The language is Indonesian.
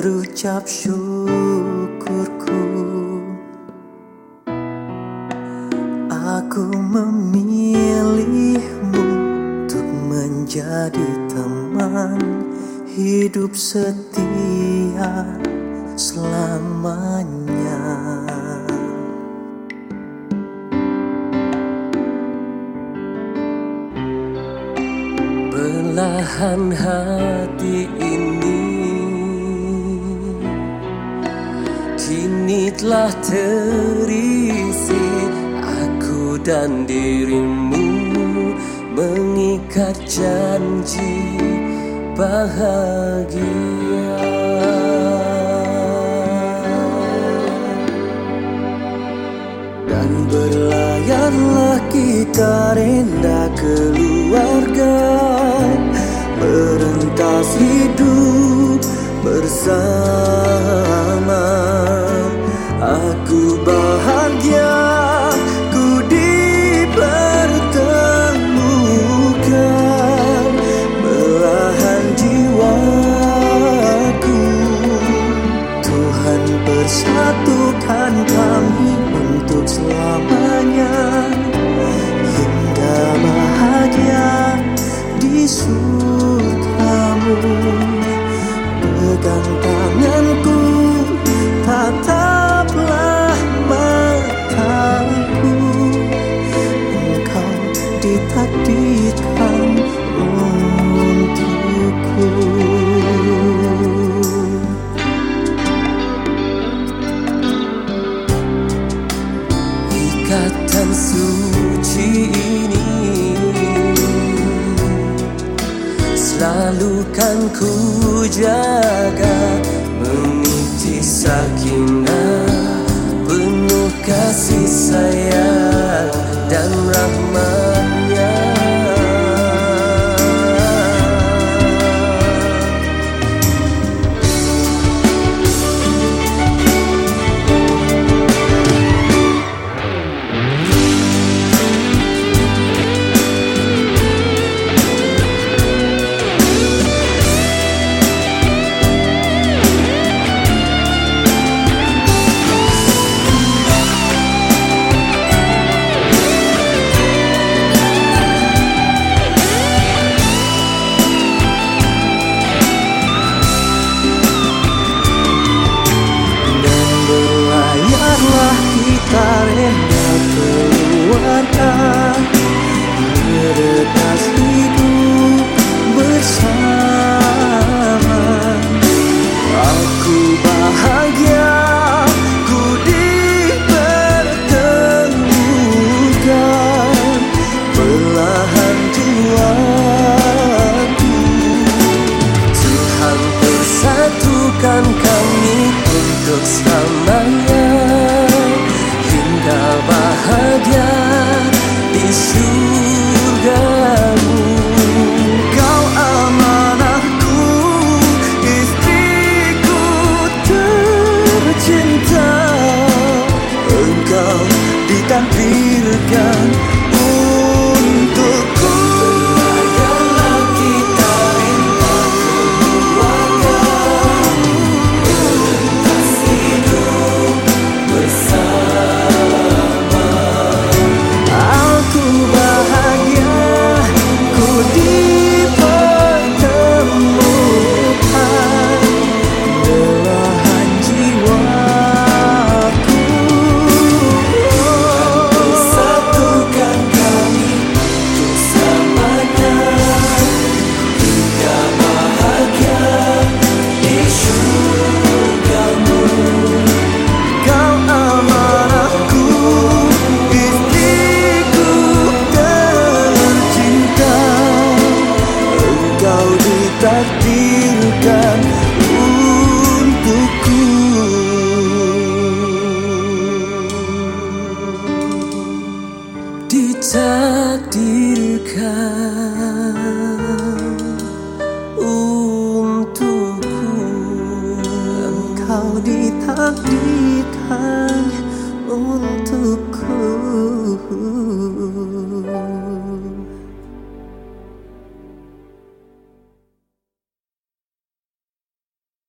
berucap syukurku. Aku memilihmu untuk menjadi teman hidup setia selamanya. Belahan hati ini Kini telah terisi Aku dan dirimu Mengikat janji bahagia. Dan berlayarlah kita renda keluarga Merentas hidup bersama kami untuk selamanya. Hingga bahagia di surgamu. Pegang tanganku tataplah mataku. Engkau ditakdirkan Selalu kan ku jaga Meniti sakinah Penuh kasih sayang ditakdirkan ditakdirkan